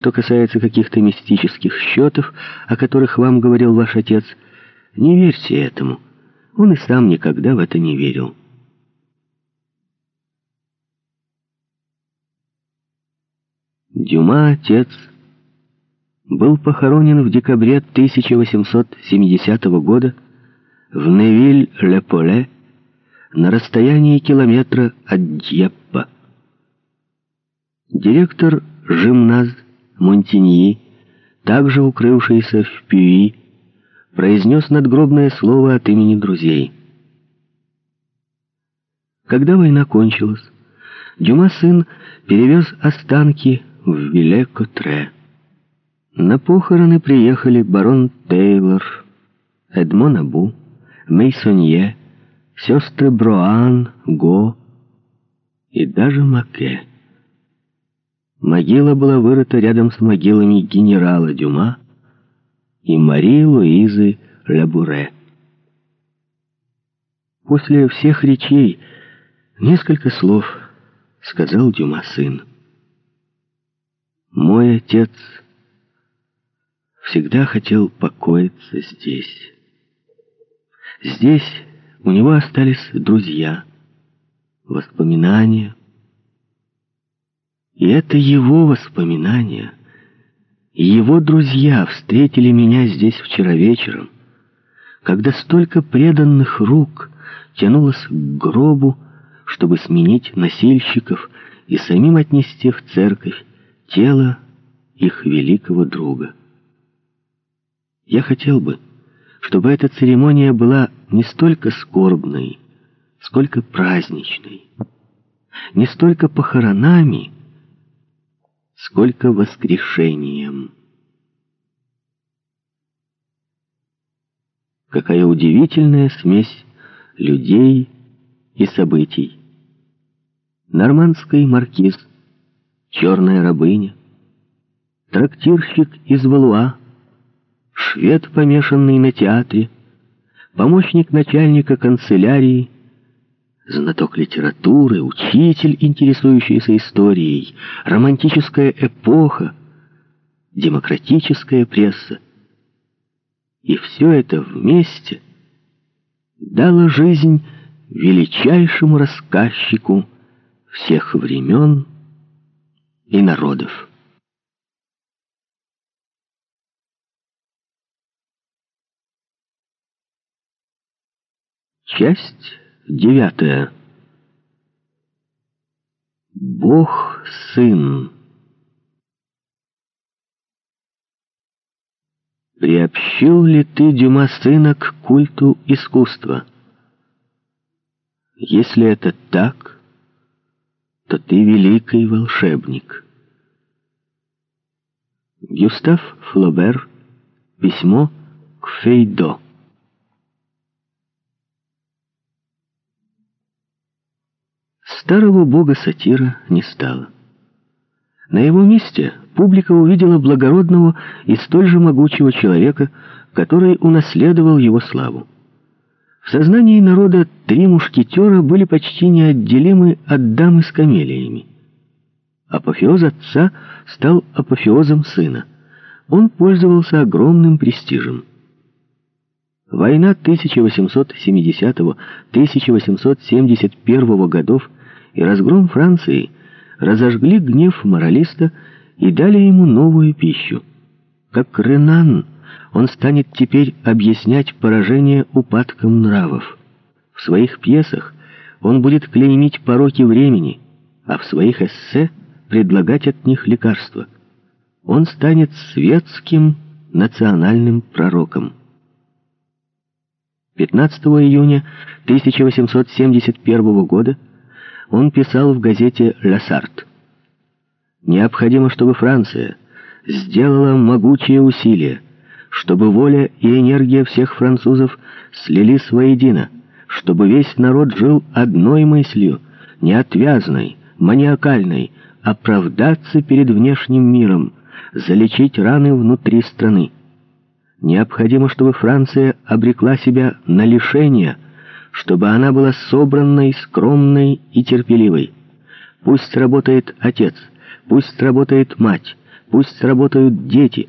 Что касается каких-то мистических счетов, о которых вам говорил ваш отец, не верьте этому. Он и сам никогда в это не верил. Дюма, отец, был похоронен в декабре 1870 года в Невиль-ле-Поле на расстоянии километра от Дьеппа. Директор Жимназ Монтиньи, также укрывшийся в Пюи, произнес надгробное слово от имени друзей. Когда война кончилась, Дюма сын перевез останки в Виле-Котре. На похороны приехали барон Тейлор, Эдмон Абу, Мейсонье, сестры Броан, Го и даже Маке. Могила была вырыта рядом с могилами генерала Дюма и Марии Луизы Лабуре. После всех речей несколько слов сказал Дюма сын. «Мой отец всегда хотел покоиться здесь. Здесь у него остались друзья, воспоминания, и это его воспоминания. его друзья встретили меня здесь вчера вечером, когда столько преданных рук тянулось к гробу, чтобы сменить носильщиков и самим отнести в церковь тело их великого друга. Я хотел бы, чтобы эта церемония была не столько скорбной, сколько праздничной, не столько похоронами, сколько воскрешением. Какая удивительная смесь людей и событий. Нормандский маркиз, черная рабыня, трактирщик из Валуа, швед, помешанный на театре, помощник начальника канцелярии — знаток литературы, учитель, интересующийся историей, романтическая эпоха, демократическая пресса. И все это вместе дало жизнь величайшему рассказчику всех времен и народов. Часть Девятое. Бог-сын. Приобщил ли ты Дюма сына к культу искусства? Если это так, то ты великий волшебник. Гюстав Флобер. Письмо к Фейдо. Старого бога сатира не стало. На его месте публика увидела благородного и столь же могучего человека, который унаследовал его славу. В сознании народа три мушкетера были почти неотделимы от дамы с камелиями. Апофеоз отца стал апофеозом сына. Он пользовался огромным престижем. Война 1870-1871 годов и разгром Франции разожгли гнев моралиста и дали ему новую пищу. Как Ренан, он станет теперь объяснять поражение упадком нравов. В своих пьесах он будет клеймить пороки времени, а в своих эссе предлагать от них лекарства. Он станет светским национальным пророком. 15 июня 1871 года он писал в газете «Лясарт». «Необходимо, чтобы Франция сделала могучие усилия, чтобы воля и энергия всех французов слились воедино, чтобы весь народ жил одной мыслью, неотвязной, маниакальной, оправдаться перед внешним миром, залечить раны внутри страны. Необходимо, чтобы Франция обрекла себя на лишение – чтобы она была собранной, скромной и терпеливой. Пусть работает отец, пусть работает мать, пусть работают дети.